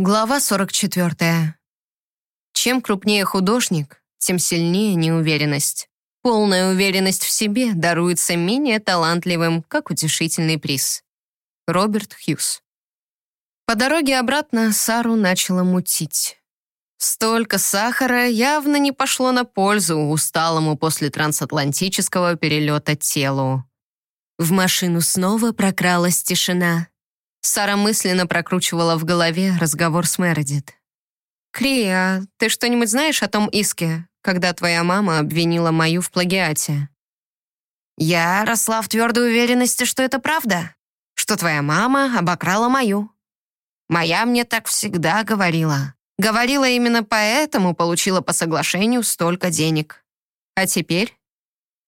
Глава 44. Чем крупнее художник, тем сильнее неуверенность. Полная уверенность в себе даруется менее талантливым, как утешительный приз. Роберт Хьюз. По дороге обратно Сару начала мутить. Столько сахара явно не пошло на пользу усталому после трансатлантического перелета телу. В машину снова прокралась тишина. Сара мысленно прокручивала в голове разговор с Мередит. «Кри, а ты что-нибудь знаешь о том иске, когда твоя мама обвинила мою в плагиате?» «Я росла в твердой уверенности, что это правда, что твоя мама обокрала мою. Моя мне так всегда говорила. Говорила именно поэтому получила по соглашению столько денег. А теперь,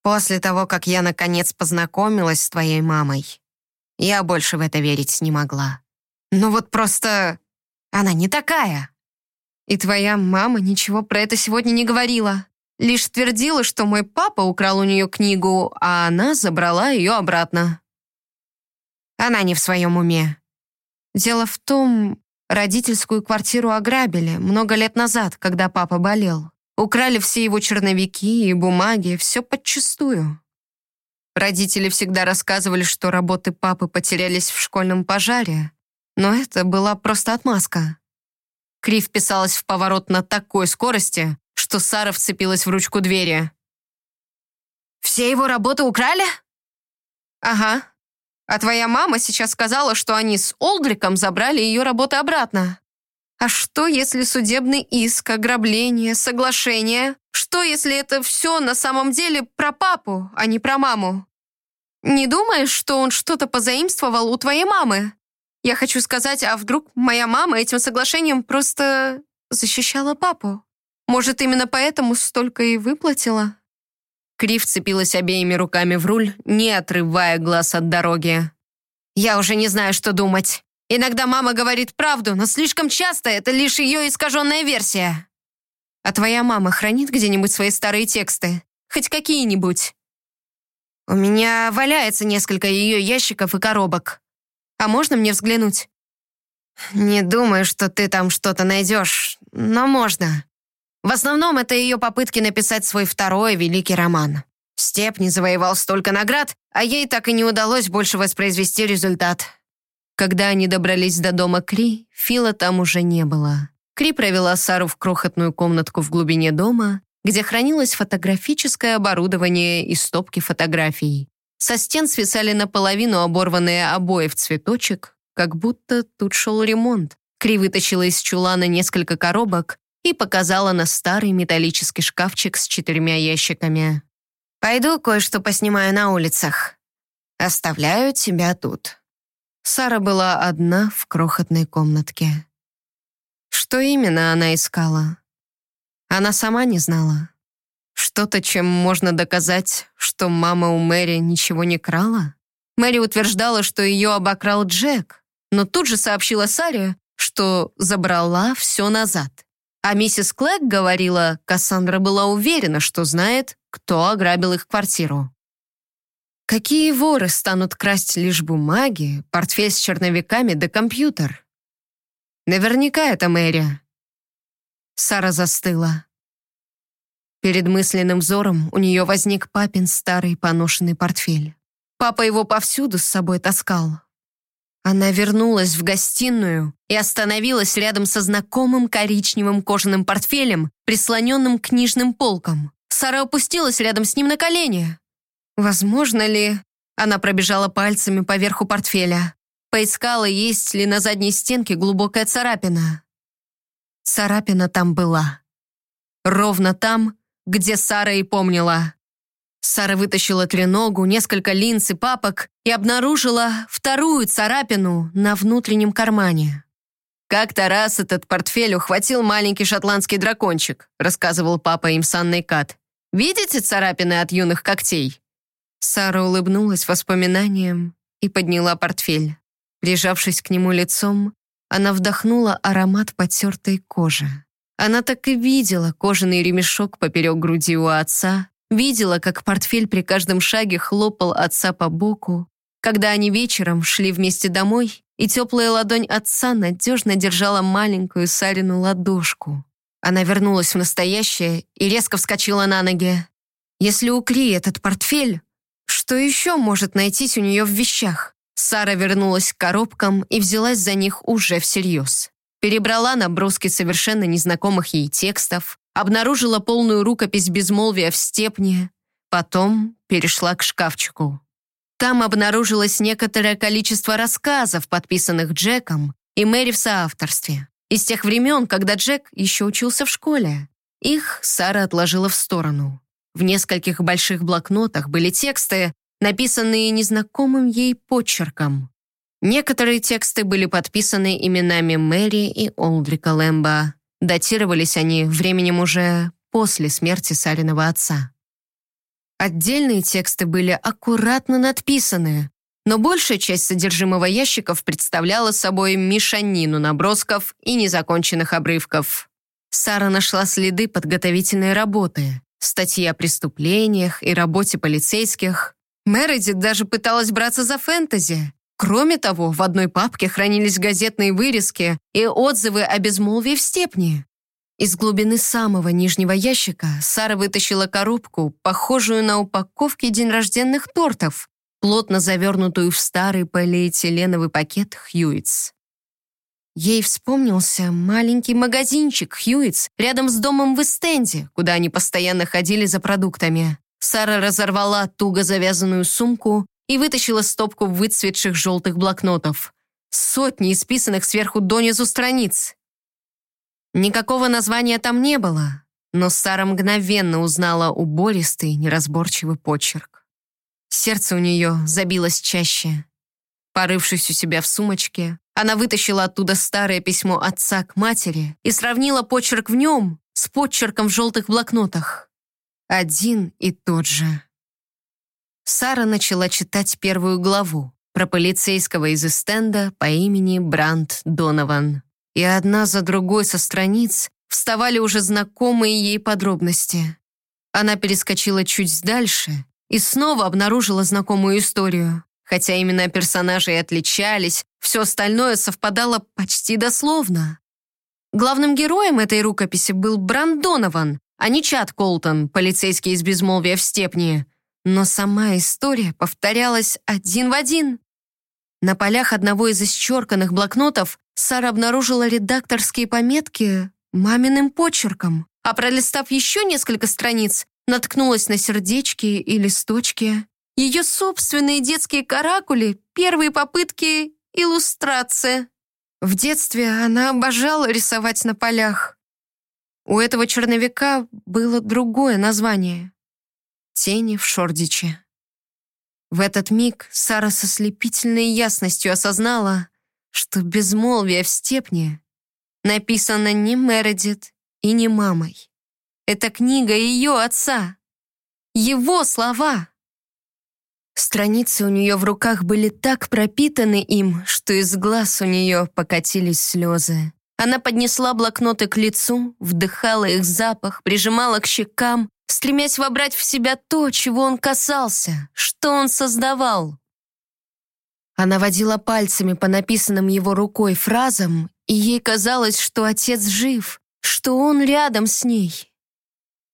после того, как я наконец познакомилась с твоей мамой, я больше в это верить не могла. Ну вот просто... Она не такая. И твоя мама ничего про это сегодня не говорила. Лишь твердила, что мой папа украл у нее книгу, а она забрала ее обратно. Она не в своем уме. Дело в том, родительскую квартиру ограбили много лет назад, когда папа болел. Украли все его черновики и бумаги, все подчистую. Родители всегда рассказывали, что работы папы потерялись в школьном пожаре, но это была просто отмазка. Кри вписалась в поворот на такой скорости, что Сара вцепилась в ручку двери. «Все его работы украли?» «Ага. А твоя мама сейчас сказала, что они с Олдриком забрали ее работы обратно. А что, если судебный иск, ограбление, соглашение? Что, если это все на самом деле про папу, а не про маму? Не думаешь, что он что-то позаимствовал у твоей мамы? Я хочу сказать, а вдруг моя мама этим соглашением просто защищала папу? Может, именно поэтому столько и выплатила?» Крив цепилась обеими руками в руль, не отрывая глаз от дороги. «Я уже не знаю, что думать. Иногда мама говорит правду, но слишком часто это лишь ее искаженная версия. А твоя мама хранит где-нибудь свои старые тексты? Хоть какие-нибудь? У меня валяется несколько ее ящиков и коробок. А можно мне взглянуть? Не думаю, что ты там что-то найдешь, но можно. В основном это ее попытки написать свой второй великий роман. Степни завоевал столько наград, а ей так и не удалось больше воспроизвести результат. Когда они добрались до дома Кри, Фила там уже не было. Кри провела Сару в крохотную комнатку в глубине дома, где хранилось фотографическое оборудование и стопки фотографий. Со стен свисали наполовину оборванные обои в цветочек, как будто тут шел ремонт. Кри вытащила из чулана несколько коробок и показала на старый металлический шкафчик с четырьмя ящиками. «Пойду кое-что поснимаю на улицах. Оставляю тебя тут». Сара была одна в крохотной комнатке. Что именно она искала? Она сама не знала. Что-то, чем можно доказать, что мама у Мэри ничего не крала? Мэри утверждала, что ее обокрал Джек, но тут же сообщила Саре, что забрала все назад. А миссис Клэг говорила, Кассандра была уверена, что знает, кто ограбил их квартиру. Какие воры станут красть лишь бумаги, портфель с черновиками да компьютер? Наверняка это Мэри. Сара застыла. Перед мысленным взором у нее возник папин старый поношенный портфель. Папа его повсюду с собой таскал. Она вернулась в гостиную и остановилась рядом со знакомым коричневым кожаным портфелем, прислоненным к книжным полкам. Сара опустилась рядом с ним на колени. Возможно ли... Она пробежала пальцами по верху портфеля. Поискала, есть ли на задней стенке глубокая царапина. Царапина там была. Ровно там, где Сара и помнила. Сара вытащила треногу, несколько линз и папок и обнаружила вторую царапину на внутреннем кармане. «Как-то раз этот портфель ухватил маленький шотландский дракончик», рассказывал папа им с Анной Кат. «Видите царапины от юных когтей?» Сара улыбнулась воспоминаниям и подняла портфель. Прижавшись к нему лицом, она вдохнула аромат потертой кожи. Она так и видела кожаный ремешок поперек груди у отца, видела, как портфель при каждом шаге хлопал отца по боку, когда они вечером шли вместе домой, и теплая ладонь отца надежно держала маленькую Сарину ладошку. Она вернулась в настоящее и резко вскочила на ноги. Если у Кри этот портфель, что еще может найтись у нее в вещах? Сара вернулась к коробкам и взялась за них уже всерьез. Перебрала наброски совершенно незнакомых ей текстов, обнаружила полную рукопись безмолвия в степне, потом перешла к шкафчику. Там обнаружилось некоторое количество рассказов, подписанных Джеком и Мэри в соавторстве. Из тех времен, когда Джек еще учился в школе. Их Сара отложила в сторону. В нескольких больших блокнотах были тексты, написанные незнакомым ей почерком. Некоторые тексты были подписаны именами Мэри и Олдрика Лэмбо. Датировались они временем уже после смерти Сариного отца. Отдельные тексты были аккуратно надписаны, но большая часть содержимого ящиков представляла собой мешанину набросков и незаконченных обрывков. Сара нашла следы подготовительной работы, статьи о преступлениях и работе полицейских. Мередит даже пыталась браться за фэнтези. Кроме того, в одной папке хранились газетные вырезки и отзывы о безмолвии в степне. Из глубины самого нижнего ящика Сара вытащила коробку, похожую на упаковки день рожденных тортов, плотно завернутую в старый полиэтиленовый пакет «Хьюитс». Ей вспомнился маленький магазинчик «Хьюитс» рядом с домом в Эстенде, куда они постоянно ходили за продуктами. Сара разорвала туго завязанную сумку и вытащила стопку выцветших желтых блокнотов. Сотни исписанных сверху донизу страниц. Никакого названия там не было, но Сара мгновенно узнала убористый, неразборчивый почерк. Сердце у нее забилось чаще. Порывшись у себя в сумочке, она вытащила оттуда старое письмо отца к матери и сравнила почерк в нем с почерком в желтых блокнотах. Один и тот же. Сара начала читать первую главу про полицейского из Эстенда по имени Бранд Донован и одна за другой со страниц вставали уже знакомые ей подробности. Она перескочила чуть дальше и снова обнаружила знакомую историю. Хотя имена персонажей отличались, все остальное совпадало почти дословно. Главным героем этой рукописи был Брандонован, а не Чад Колтон, полицейский из безмолвия в Степни. Но сама история повторялась один в один. На полях одного из исчерканных блокнотов Сара обнаружила редакторские пометки маминым почерком, а пролистав еще несколько страниц, наткнулась на сердечки и листочки. Ее собственные детские каракули, первые попытки иллюстрации. В детстве она обожала рисовать на полях. У этого черновика было другое название — «Тени в Шордиче». В этот миг Сара со слепительной ясностью осознала, что безмолвие в степне написано не Мередит и не мамой. Это книга ее отца. Его слова. Страницы у нее в руках были так пропитаны им, что из глаз у нее покатились слезы. Она поднесла блокноты к лицу, вдыхала их запах, прижимала к щекам, стремясь вобрать в себя то, чего он касался, что он создавал. Она водила пальцами по написанным его рукой фразам, и ей казалось, что отец жив, что он рядом с ней.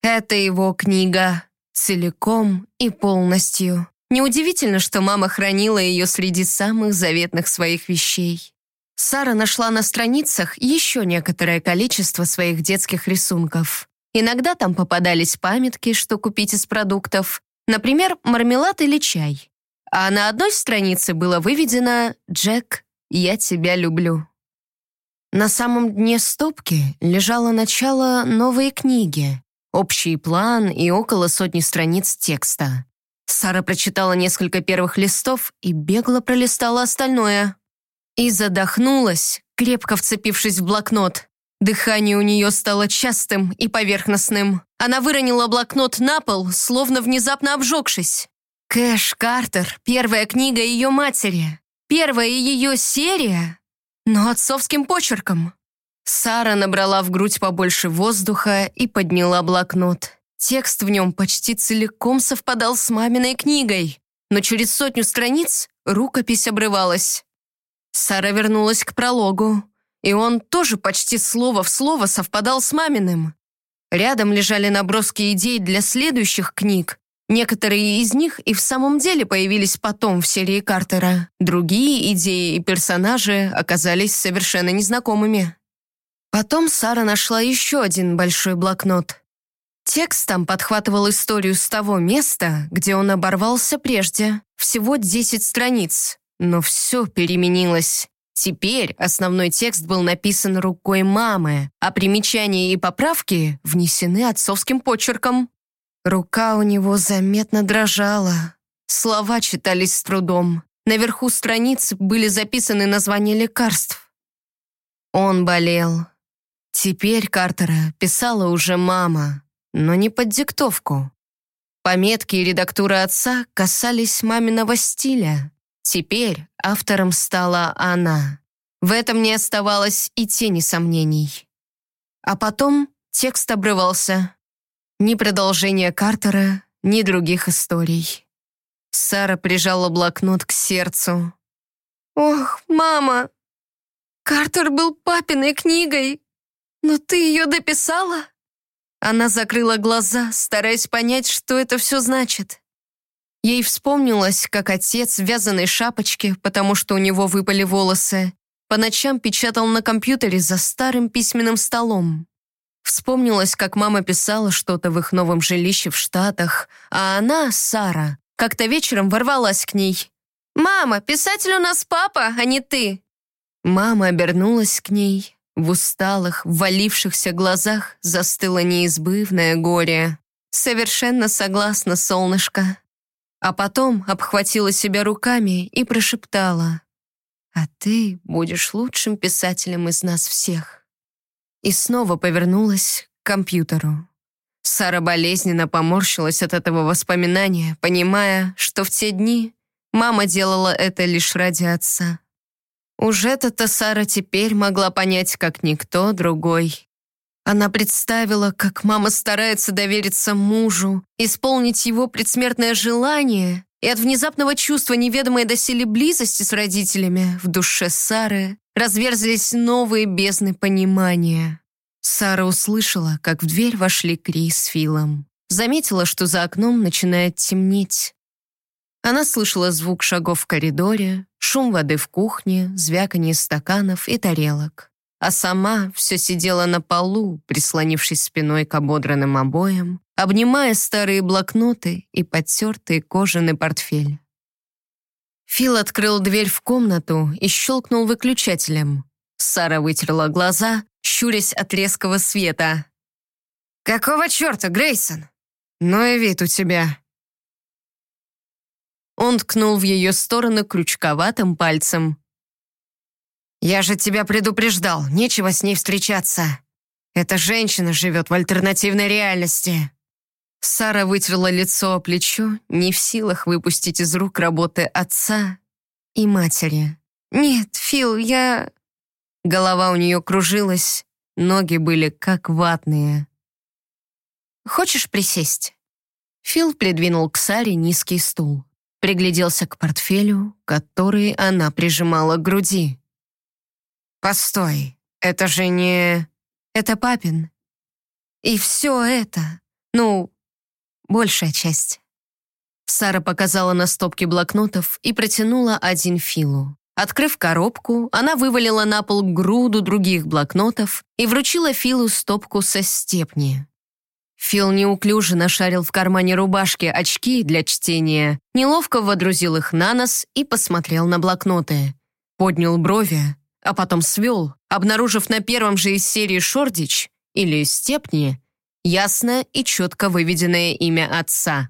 Это его книга целиком и полностью. Неудивительно, что мама хранила ее среди самых заветных своих вещей. Сара нашла на страницах еще некоторое количество своих детских рисунков. Иногда там попадались памятки, что купить из продуктов, например, мармелад или чай. А на одной странице было выведено «Джек, я тебя люблю». На самом дне стопки лежало начало новой книги, общий план и около сотни страниц текста. Сара прочитала несколько первых листов и бегло пролистала остальное. И задохнулась, крепко вцепившись в блокнот. Дыхание у нее стало частым и поверхностным. Она выронила блокнот на пол, словно внезапно обжегшись. Кэш Картер, первая книга ее матери. Первая ее серия, но отцовским почерком. Сара набрала в грудь побольше воздуха и подняла блокнот. Текст в нем почти целиком совпадал с маминой книгой. но через сотню страниц рукопись обрывалась. Сара вернулась к прологу, и он тоже почти слово в слово совпадал с маминым. Рядом лежали наброски идей для следующих книг. Некоторые из них и в самом деле появились потом в серии Картера. Другие идеи и персонажи оказались совершенно незнакомыми. Потом Сара нашла еще один большой блокнот. Текст там подхватывал историю с того места, где он оборвался прежде. Всего 10 страниц, но все переменилось. Теперь основной текст был написан рукой мамы, а примечания и поправки внесены отцовским почерком. Рука у него заметно дрожала. Слова читались с трудом. Наверху страниц были записаны названия лекарств. Он болел. Теперь Картера писала уже мама, но не под диктовку. Пометки и редактура отца касались маминого стиля. Теперь автором стала она. В этом не оставалось и тени сомнений. А потом текст обрывался. Ни продолжения Картера, ни других историй. Сара прижала блокнот к сердцу. «Ох, мама! Картер был папиной книгой, но ты ее дописала?» Она закрыла глаза, стараясь понять, что это все значит. Ей вспомнилось, как отец в вязаной шапочке, потому что у него выпали волосы, по ночам печатал на компьютере за старым письменным столом. Вспомнилось, как мама писала что-то в их новом жилище в Штатах, а она, Сара, как-то вечером ворвалась к ней. «Мама, писатель у нас папа, а не ты!» Мама обернулась к ней. В усталых, ввалившихся глазах застыло неизбывное горе. «Совершенно согласна, солнышко», а потом обхватила себя руками и прошептала «А ты будешь лучшим писателем из нас всех». И снова повернулась к компьютеру. Сара болезненно поморщилась от этого воспоминания, понимая, что в те дни мама делала это лишь ради отца. Уж это-то Сара теперь могла понять, как никто другой. Она представила, как мама старается довериться мужу, исполнить его предсмертное желание, и от внезапного чувства неведомой доселе близости с родителями в душе Сары разверзлись новые бездны понимания. Сара услышала, как в дверь вошли Кри с Филом. Заметила, что за окном начинает темнеть. Она слышала звук шагов в коридоре, шум воды в кухне, звяканье стаканов и тарелок а сама все сидела на полу, прислонившись спиной к ободранным обоям, обнимая старые блокноты и потертый кожаный портфель. Фил открыл дверь в комнату и щелкнул выключателем. Сара вытерла глаза, щурясь от резкого света. «Какого черта, Грейсон? Ну и вид у тебя!» Он ткнул в ее сторону крючковатым пальцем. «Я же тебя предупреждал, нечего с ней встречаться. Эта женщина живет в альтернативной реальности». Сара вытерла лицо о плечо, не в силах выпустить из рук работы отца и матери. «Нет, Фил, я...» Голова у нее кружилась, ноги были как ватные. «Хочешь присесть?» Фил придвинул к Саре низкий стул. Пригляделся к портфелю, который она прижимала к груди. «Постой, это же не...» «Это папин. И все это, ну, большая часть». Сара показала на стопке блокнотов и протянула один Филу. Открыв коробку, она вывалила на пол груду других блокнотов и вручила Филу стопку со степни. Фил неуклюже нашарил в кармане рубашки очки для чтения, неловко водрузил их на нос и посмотрел на блокноты. Поднял брови, а потом свел, обнаружив на первом же из серии Шордич или Степни ясное и четко выведенное имя отца.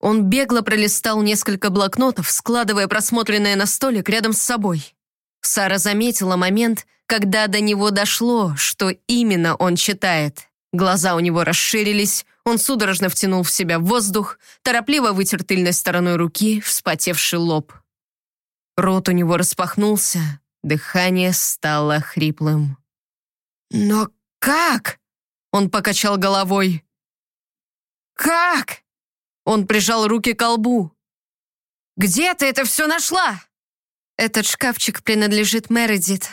Он бегло пролистал несколько блокнотов, складывая просмотренное на столик рядом с собой. Сара заметила момент, когда до него дошло, что именно он читает. Глаза у него расширились, он судорожно втянул в себя воздух, торопливо вытер тыльной стороной руки вспотевший лоб. Рот у него распахнулся, Дыхание стало хриплым. «Но как?» Он покачал головой. «Как?» Он прижал руки к колбу. Где ты это все нашла?» «Этот шкафчик принадлежит Мередит».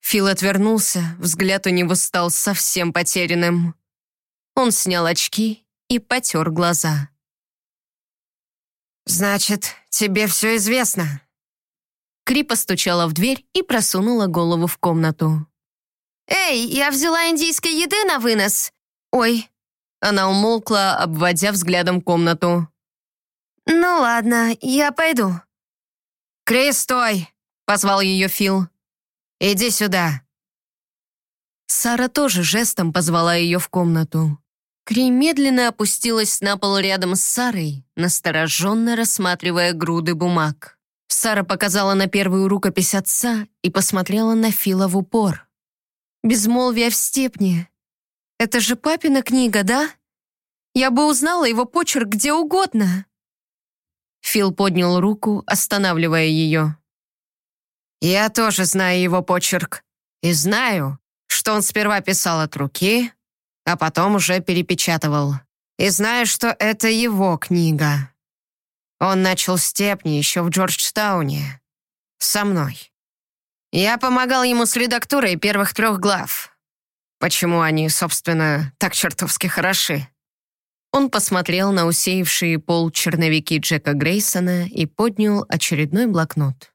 Фил отвернулся, взгляд у него стал совсем потерянным. Он снял очки и потер глаза. «Значит, тебе все известно?» Кри постучала в дверь и просунула голову в комнату. «Эй, я взяла индийской еды на вынос!» «Ой!» Она умолкла, обводя взглядом комнату. «Ну ладно, я пойду». «Крис, стой!» — позвал ее Фил. «Иди сюда». Сара тоже жестом позвала ее в комнату. Кри медленно опустилась на пол рядом с Сарой, настороженно рассматривая груды бумаг. Сара показала на первую рукопись отца и посмотрела на Фила в упор. «Безмолвие в степне. Это же папина книга, да? Я бы узнала его почерк где угодно». Фил поднял руку, останавливая ее. «Я тоже знаю его почерк. И знаю, что он сперва писал от руки, а потом уже перепечатывал. И знаю, что это его книга. Он начал степни еще в Джорджтауне. Со мной. Я помогал ему с редактурой первых трех глав. Почему они, собственно, так чертовски хороши?» Он посмотрел на усеявшие пол черновики Джека Грейсона и поднял очередной блокнот.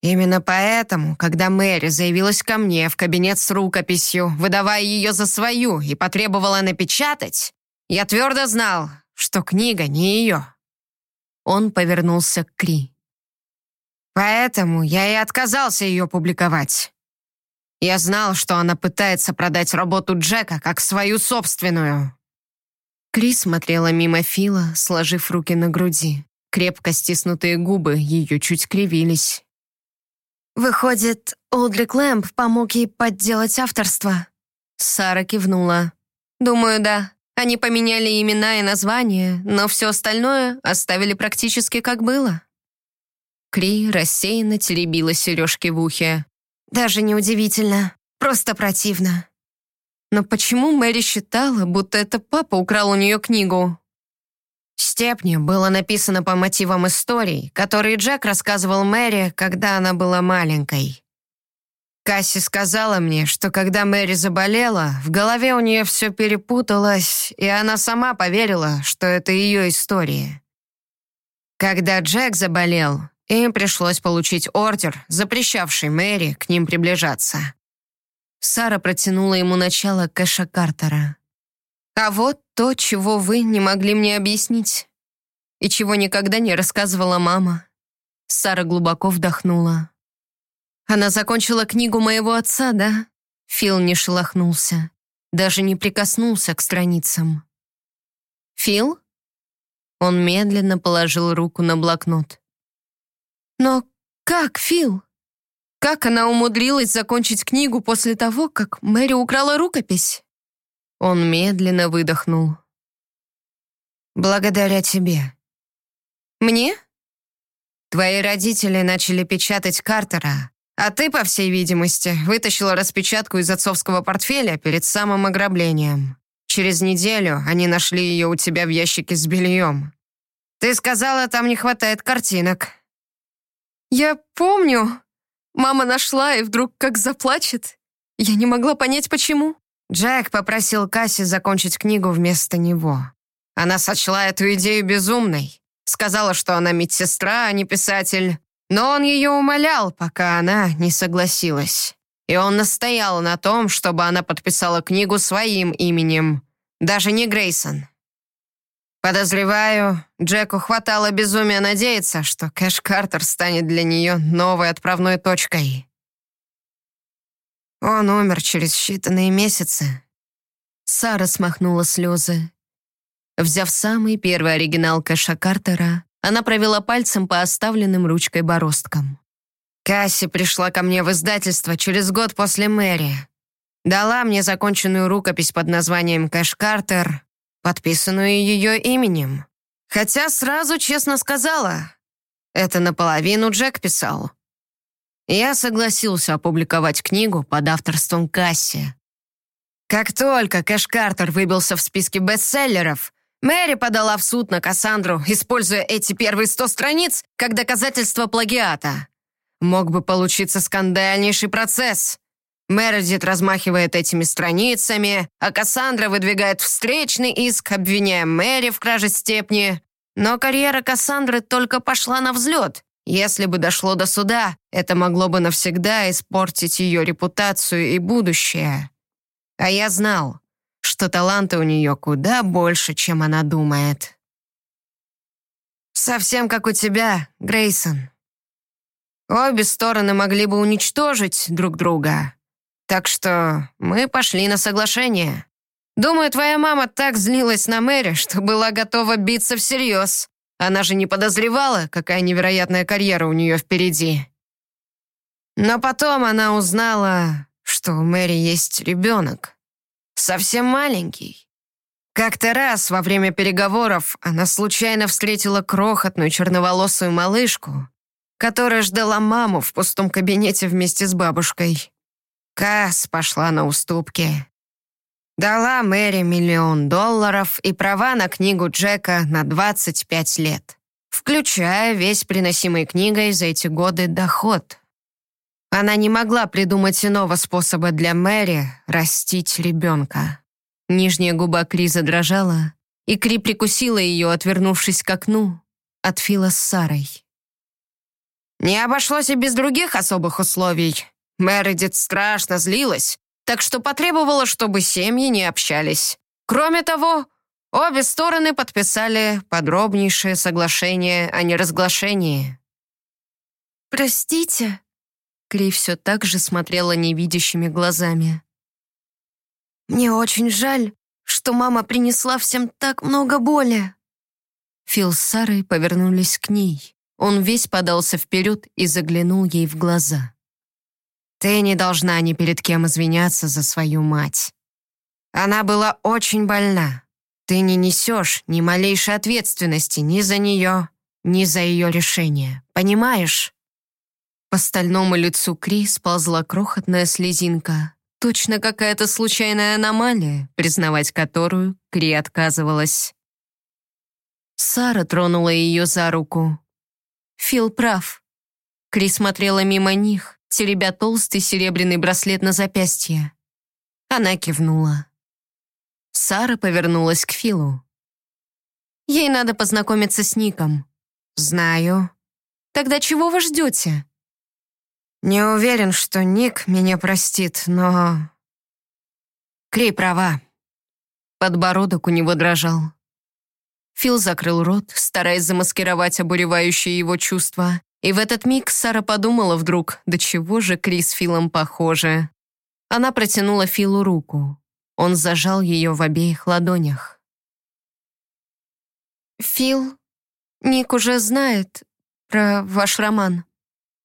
«Именно поэтому, когда Мэри заявилась ко мне в кабинет с рукописью, выдавая ее за свою и потребовала напечатать, я твердо знал, что книга не ее». Он повернулся к Кри. «Поэтому я и отказался ее публиковать. Я знал, что она пытается продать работу Джека как свою собственную». Крис смотрела мимо Фила, сложив руки на груди. Крепко стиснутые губы ее чуть кривились. «Выходит, Олдрик Лэмп помог ей подделать авторство?» Сара кивнула. «Думаю, да. Они поменяли имена и названия, но все остальное оставили практически как было». Кри рассеянно теребила сережки в ухе. «Даже неудивительно. Просто противно». Но почему Мэри считала, будто это папа украл у нее книгу? «Степни» было написано по мотивам историй, которые Джек рассказывал Мэри, когда она была маленькой. Касси сказала мне, что когда Мэри заболела, в голове у нее все перепуталось, и она сама поверила, что это ее история. Когда Джек заболел, им пришлось получить ордер, запрещавший Мэри к ним приближаться. Сара протянула ему начало Кэша Картера. «А вот то, чего вы не могли мне объяснить. И чего никогда не рассказывала мама». Сара глубоко вдохнула. «Она закончила книгу моего отца, да?» Фил не шелохнулся, даже не прикоснулся к страницам. «Фил?» Он медленно положил руку на блокнот. «Но как, Фил?» Как она умудрилась закончить книгу после того, как Мэри украла рукопись? Он медленно выдохнул. «Благодаря тебе». «Мне?» «Твои родители начали печатать Картера, а ты, по всей видимости, вытащила распечатку из отцовского портфеля перед самым ограблением. Через неделю они нашли ее у тебя в ящике с бельем. Ты сказала, там не хватает картинок». «Я помню», Мама нашла и вдруг как заплачет. Я не могла понять, почему. Джек попросил Касси закончить книгу вместо него. Она сочла эту идею безумной. Сказала, что она медсестра, а не писатель. Но он ее умолял, пока она не согласилась. И он настоял на том, чтобы она подписала книгу своим именем. Даже не Грейсон. Подозреваю, Джеку хватало безумия надеяться, что Кэш Картер станет для нее новой отправной точкой. Он умер через считанные месяцы. Сара смахнула слезы. Взяв самый первый оригинал Кэша Картера, она провела пальцем по оставленным ручкой бороздкам. Касси пришла ко мне в издательство через год после Мэри. Дала мне законченную рукопись под названием «Кэш Картер», подписанную ее именем. Хотя сразу честно сказала, это наполовину Джек писал. Я согласился опубликовать книгу под авторством Касси. Как только Кэш Картер выбился в списке бестселлеров, Мэри подала в суд на Кассандру, используя эти первые сто страниц как доказательство плагиата. Мог бы получиться скандальнейший процесс. Мередит размахивает этими страницами, а Кассандра выдвигает встречный иск, обвиняя Мэри в краже степни. Но карьера Кассандры только пошла на взлет. Если бы дошло до суда, это могло бы навсегда испортить ее репутацию и будущее. А я знал, что таланта у нее куда больше, чем она думает. Совсем как у тебя, Грейсон. Обе стороны могли бы уничтожить друг друга. Так что мы пошли на соглашение. Думаю, твоя мама так злилась на Мэри, что была готова биться всерьез. Она же не подозревала, какая невероятная карьера у нее впереди. Но потом она узнала, что у Мэри есть ребенок. Совсем маленький. Как-то раз во время переговоров она случайно встретила крохотную черноволосую малышку, которая ждала маму в пустом кабинете вместе с бабушкой. Касс пошла на уступки. Дала Мэри миллион долларов и права на книгу Джека на 25 лет, включая весь приносимый книгой за эти годы доход. Она не могла придумать иного способа для Мэри растить ребенка. Нижняя губа Кри задрожала, и Кри прикусила ее, отвернувшись к окну, от Фила с Сарой. Не обошлось и без других особых условий. Мередит страшно злилась, так что потребовала, чтобы семьи не общались. Кроме того, обе стороны подписали подробнейшее соглашение о неразглашении. «Простите», — Кри все так же смотрела невидящими глазами. «Мне очень жаль, что мама принесла всем так много боли». Фил с Сарой повернулись к ней. Он весь подался вперед и заглянул ей в глаза. Ты не должна ни перед кем извиняться за свою мать. Она была очень больна. Ты не несешь ни малейшей ответственности ни за нее, ни за ее решение. Понимаешь?» По стальному лицу Кри сползла крохотная слезинка. Точно какая-то случайная аномалия, признавать которую Кри отказывалась. Сара тронула ее за руку. Фил прав. Кри смотрела мимо них, теребя толстый серебряный браслет на запястье. Она кивнула. Сара повернулась к Филу. «Ей надо познакомиться с Ником». «Знаю». «Тогда чего вы ждете?» «Не уверен, что Ник меня простит, но...» Крей права. Подбородок у него дрожал. Фил закрыл рот, стараясь замаскировать обуревающие его чувства, и в этот миг Сара подумала вдруг, до чего же Крис с Филом похожи. Она протянула Филу руку. Он зажал ее в обеих ладонях. «Фил, Ник уже знает про ваш роман».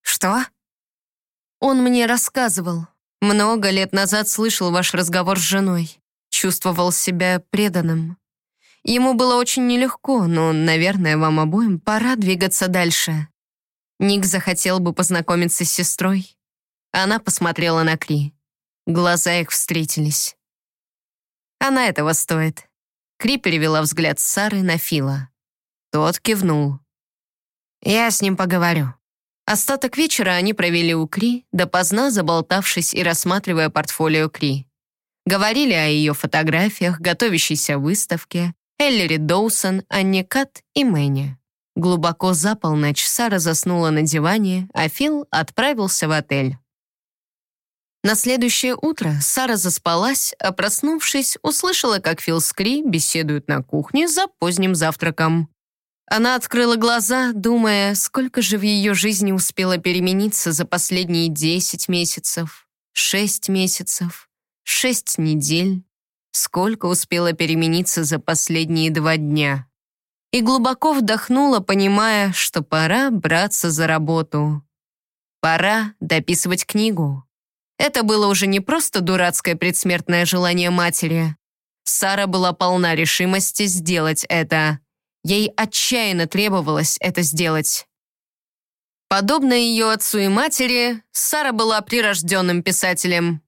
«Что?» «Он мне рассказывал. Много лет назад слышал ваш разговор с женой. Чувствовал себя преданным. Ему было очень нелегко, но, наверное, вам обоим пора двигаться дальше. Ник захотел бы познакомиться с сестрой. Она посмотрела на Кри. Глаза их встретились. Она этого стоит. Кри перевела взгляд Сары на Фила. Тот кивнул. «Я с ним поговорю». Остаток вечера они провели у Кри, допоздна заболтавшись и рассматривая портфолио Кри. Говорили о ее фотографиях, готовящейся выставке, Эллири Доусон, Анне Кат и Мэнни. Глубоко за полночь Сара заснула на диване, а Фил отправился в отель. На следующее утро Сара заспалась, а проснувшись, услышала, как Фил с Кри беседуют на кухне за поздним завтраком. Она открыла глаза, думая, сколько же в ее жизни успело перемениться за последние 10 месяцев, 6 месяцев, 6 недель, сколько успело перемениться за последние два дня и глубоко вдохнула, понимая, что пора браться за работу. Пора дописывать книгу. Это было уже не просто дурацкое предсмертное желание матери. Сара была полна решимости сделать это. Ей отчаянно требовалось это сделать. Подобно ее отцу и матери, Сара была прирожденным писателем.